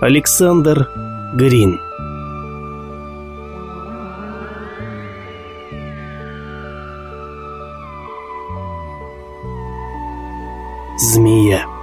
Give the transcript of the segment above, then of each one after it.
Александр Грин. Змея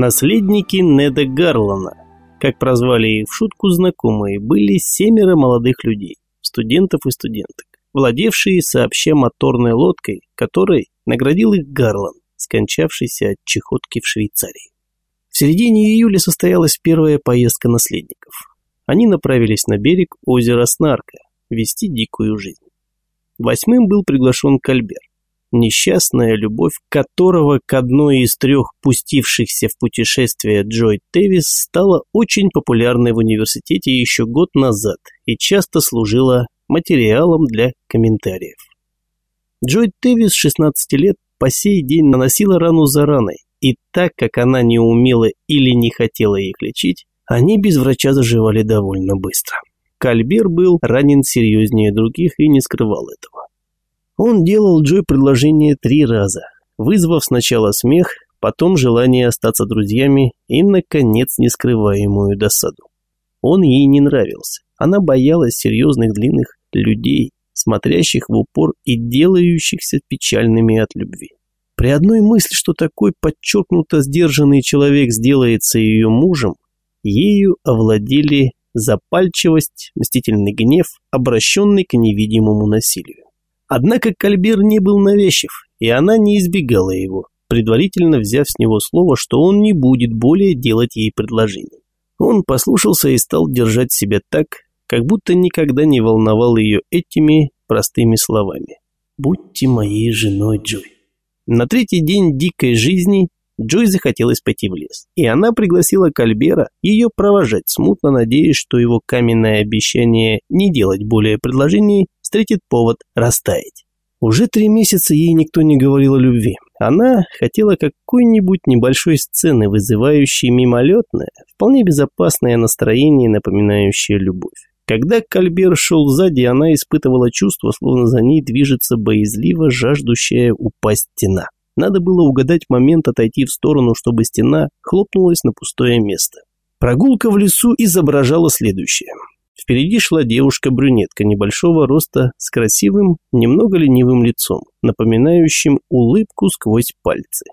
Наследники Неда Гарлана, как прозвали их в шутку знакомые, были семеро молодых людей, студентов и студенток, владевшие сообща моторной лодкой, которой наградил их Гарлан, скончавшийся от чехотки в Швейцарии. В середине июля состоялась первая поездка наследников. Они направились на берег озера Снарка, вести дикую жизнь. Восьмым был приглашен Кальбер несчастная любовь которого к одной из трех пустившихся в путешествие Джой Тевис стала очень популярной в университете еще год назад и часто служила материалом для комментариев. Джой Тевис 16 лет по сей день наносила рану за раной, и так как она не умела или не хотела их лечить, они без врача заживали довольно быстро. Кальбер был ранен серьезнее других и не скрывал этого. Он делал Джой предложение три раза, вызвав сначала смех, потом желание остаться друзьями и, наконец, нескрываемую досаду. Он ей не нравился. Она боялась серьезных длинных людей, смотрящих в упор и делающихся печальными от любви. При одной мысли, что такой подчеркнуто сдержанный человек сделается ее мужем, ею овладели запальчивость, мстительный гнев, обращенный к невидимому насилию. Однако Кальбер не был навязчив, и она не избегала его, предварительно взяв с него слово, что он не будет более делать ей предложений. Он послушался и стал держать себя так, как будто никогда не волновал ее этими простыми словами. «Будьте моей женой, Джой». На третий день дикой жизни Джой захотелось пойти в лес, и она пригласила Кальбера ее провожать, смутно надеясь, что его каменное обещание не делать более предложений встретит повод растаять. Уже три месяца ей никто не говорил о любви. Она хотела какой-нибудь небольшой сцены, вызывающей мимолетное, вполне безопасное настроение, напоминающее любовь. Когда Кальбер шел сзади, она испытывала чувство, словно за ней движется боязливо жаждущая упасть стена. Надо было угадать момент отойти в сторону, чтобы стена хлопнулась на пустое место. Прогулка в лесу изображала следующее. Впереди шла девушка-брюнетка небольшого роста с красивым, немного ленивым лицом, напоминающим улыбку сквозь пальцы.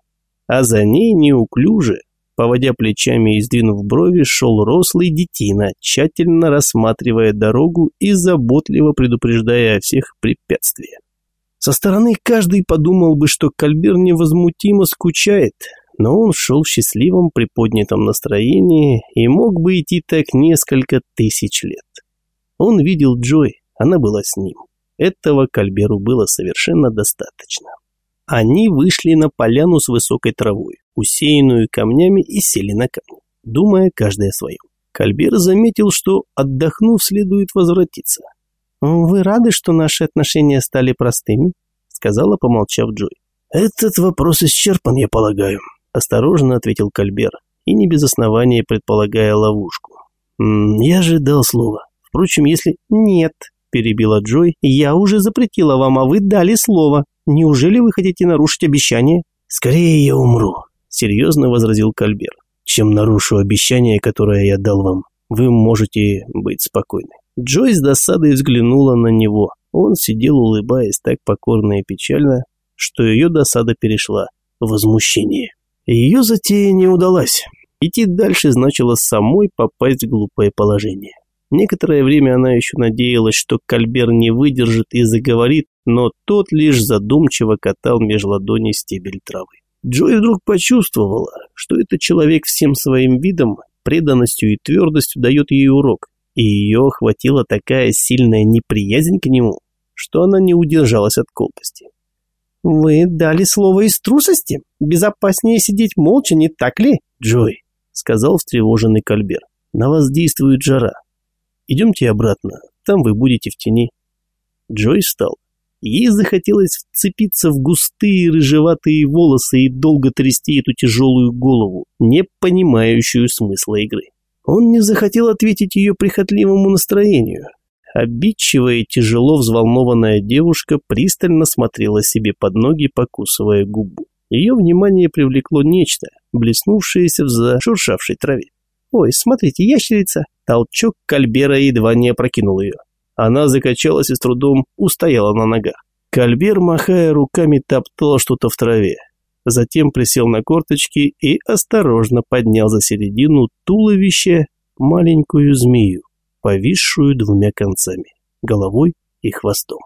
А за ней неуклюже, поводя плечами и сдвинув брови, шел рослый детина, тщательно рассматривая дорогу и заботливо предупреждая о всех препятствиях. Со стороны каждый подумал бы, что Кальбер невозмутимо скучает, но он шел в счастливом приподнятом настроении и мог бы идти так несколько тысяч лет. Он видел Джой, она была с ним. Этого Кальберу было совершенно достаточно. Они вышли на поляну с высокой травой, усеянную камнями, и сели на камни, думая каждый о своем. Кальбер заметил, что, отдохнув, следует возвратиться. «Вы рады, что наши отношения стали простыми?» сказала, помолчав Джой. «Этот вопрос исчерпан, я полагаю», осторожно ответил Кальбер, и не без основания предполагая ловушку. «М -м, «Я ожидал слова. Впрочем, если...» «Нет», – перебила Джой, – «я уже запретила вам, а вы дали слово. Неужели вы хотите нарушить обещание?» «Скорее я умру», – серьезно возразил Кальбер, «чем нарушу обещание, которое я дал вам. Вы можете быть спокойны». Джой с досадой взглянула на него. Он сидел, улыбаясь так покорно и печально, что ее досада перешла в возмущение. Ее затея не удалась. Идти дальше значило самой попасть в глупое положение. Некоторое время она еще надеялась, что Кальбер не выдержит и заговорит, но тот лишь задумчиво катал меж ладоней стебель травы. Джой вдруг почувствовала, что этот человек всем своим видом, преданностью и твердостью дает ей урок, и ее охватила такая сильная неприязнь к нему, что она не удержалась от колкости. «Вы дали слово из трусости? Безопаснее сидеть молча, не так ли?» «Джой», — сказал встревоженный Кальбер, — «на вас действует жара. Идемте обратно, там вы будете в тени». Джой встал. Ей захотелось вцепиться в густые рыжеватые волосы и долго трясти эту тяжелую голову, не понимающую смысла игры. Он не захотел ответить ее прихотливому настроению. Обидчивая и тяжело взволнованная девушка пристально смотрела себе под ноги, покусывая губу. Ее внимание привлекло нечто, блеснувшееся в зашуршавшей траве. «Ой, смотрите, ящерица!» Толчок Кальбера едва не опрокинул ее. Она закачалась и с трудом устояла на ногах. Кальбер, махая руками, топтал что-то в траве. Затем присел на корточки и осторожно поднял за середину туловища маленькую змею, повисшую двумя концами, головой и хвостом.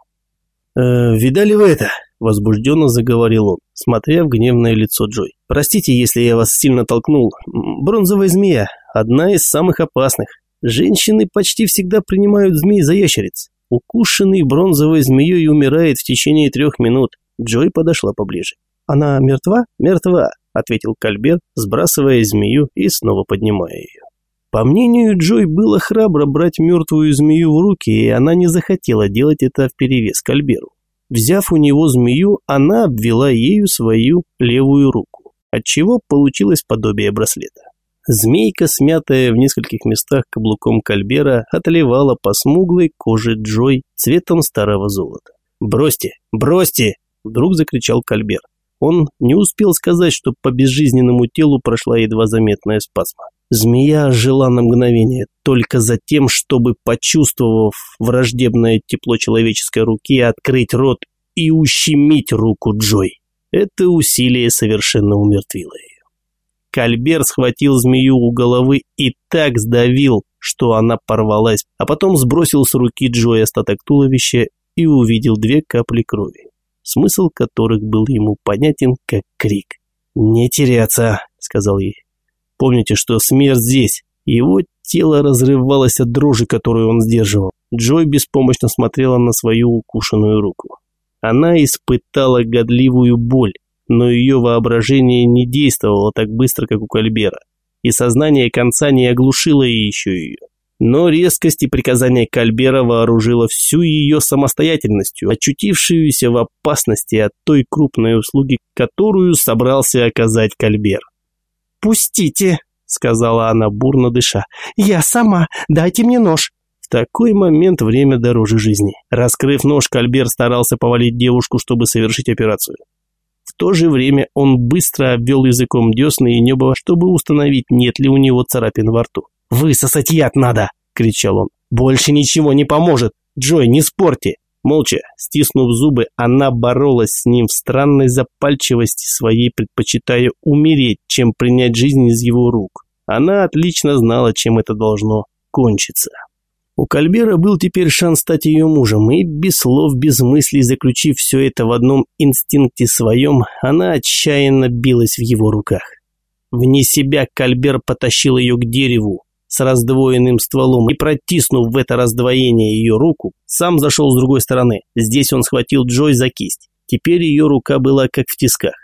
«Э, «Видали вы это?» – возбужденно заговорил он, смотря в гневное лицо Джой. «Простите, если я вас сильно толкнул. Бронзовая змея – одна из самых опасных. Женщины почти всегда принимают змей за ящериц. Укушенный бронзовой змеей умирает в течение трех минут. Джой подошла поближе. «Она мертва?» «Мертва», — ответил Кальбер, сбрасывая змею и снова поднимая ее. По мнению Джой, было храбро брать мертвую змею в руки, и она не захотела делать это вперевес Кальберу. Взяв у него змею, она обвела ею свою левую руку, отчего получилось подобие браслета. Змейка, смятая в нескольких местах каблуком кальбера, отливала по смуглой коже Джой цветом старого золота. «Бросьте! Бросьте!» – вдруг закричал кальбер. Он не успел сказать, что по безжизненному телу прошла едва заметная спазма. Змея жила на мгновение, только за тем, чтобы, почувствовав враждебное тепло человеческой руки, открыть рот и ущемить руку Джой. Это усилие совершенно умертвило ее. Кальбер схватил змею у головы и так сдавил, что она порвалась, а потом сбросил с руки Джоя остаток туловища и увидел две капли крови, смысл которых был ему понятен как крик. «Не теряться», — сказал ей. «Помните, что смерть здесь». Его тело разрывалось от дрожи, которую он сдерживал. Джой беспомощно смотрела на свою укушенную руку. Она испытала годливую боль, но ее воображение не действовало так быстро, как у Кальбера, и сознание конца не оглушило еще ее. Но резкость и приказание Кальбера вооружило всю ее самостоятельностью, очутившуюся в опасности от той крупной услуги, которую собрался оказать Кальбер. «Пустите!» — сказала она, бурно дыша. «Я сама! Дайте мне нож!» В такой момент время дороже жизни. Раскрыв нож, Кальбер старался повалить девушку, чтобы совершить операцию то же время он быстро обвел языком десны и небо, чтобы установить, нет ли у него царапин во рту. «Высосать яд надо!» – кричал он. «Больше ничего не поможет! Джой, не спорьте!» Молча, стиснув зубы, она боролась с ним в странной запальчивости своей, предпочитая умереть, чем принять жизнь из его рук. Она отлично знала, чем это должно кончиться. У Кальбера был теперь шанс стать ее мужем, и без слов, без мыслей, заключив все это в одном инстинкте своем, она отчаянно билась в его руках. Вне себя Кальбер потащил ее к дереву с раздвоенным стволом и, протиснув в это раздвоение ее руку, сам зашел с другой стороны. Здесь он схватил Джой за кисть. Теперь ее рука была как в тисках.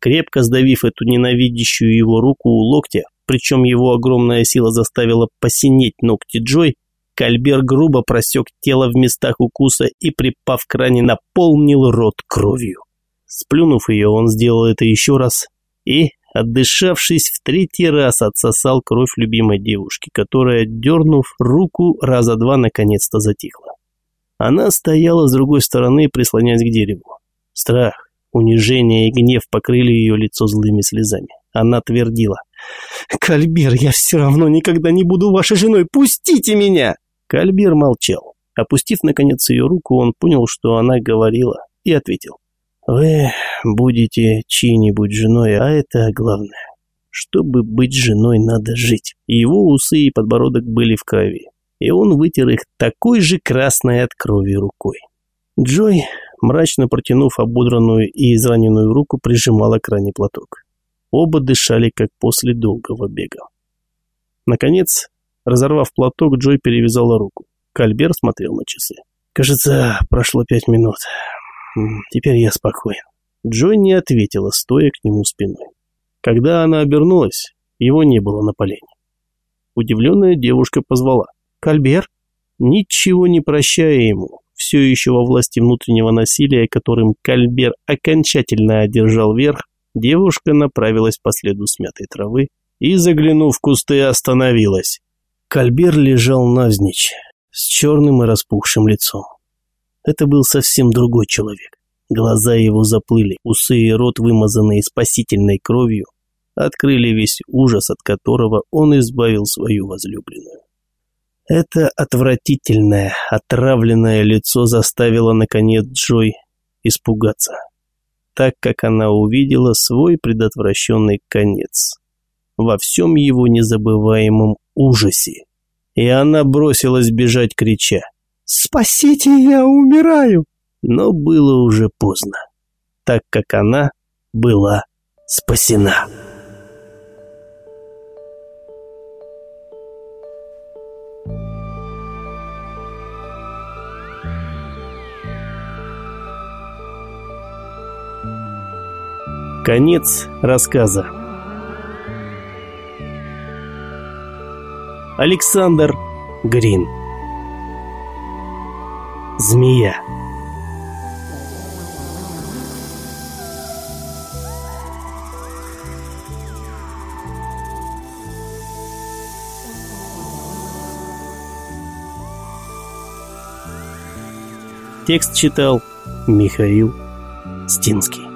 Крепко сдавив эту ненавидящую его руку у локтя, причем его огромная сила заставила посинеть ногти Джой, Кальбер грубо просек тело в местах укуса и, припав к ране, наполнил рот кровью. Сплюнув ее, он сделал это еще раз и, отдышавшись, в третий раз отсосал кровь любимой девушки, которая, дернув руку, раза два наконец-то затихла. Она стояла с другой стороны, прислоняясь к дереву. Страх, унижение и гнев покрыли ее лицо злыми слезами. Она твердила. «Кальбер, я все равно никогда не буду вашей женой! Пустите меня!» Кальбер молчал. Опустив, наконец, ее руку, он понял, что она говорила, и ответил. «Вы будете чьей-нибудь женой, а это главное. Чтобы быть женой, надо жить». его усы и подбородок были в крови, и он вытер их такой же красной от крови рукой. Джой, мрачно протянув ободранную и израненную руку, прижимала к ране платок. Оба дышали, как после долгого бега. Наконец, Разорвав платок, Джой перевязала руку. Кальбер смотрел на часы. «Кажется, прошло пять минут. Теперь я спокоен». Джой не ответила, стоя к нему спиной. Когда она обернулась, его не было на полене. Удивленная девушка позвала. «Кальбер?» Ничего не прощая ему, все еще во власти внутреннего насилия, которым Кальбер окончательно одержал верх, девушка направилась по следу смятой травы и, заглянув в кусты, остановилась. Кальбер лежал навзничь, с черным и распухшим лицом. Это был совсем другой человек. Глаза его заплыли, усы и рот, вымазанные спасительной кровью, открыли весь ужас, от которого он избавил свою возлюбленную. Это отвратительное, отравленное лицо заставило, наконец, Джой испугаться, так как она увидела свой предотвращенный конец во всем его незабываемом ужасе. И она бросилась бежать, крича «Спасите, я умираю!» но было уже поздно, так как она была спасена. Конец рассказа. Александр Грин. Змея. Текст читал Михаил Стинский.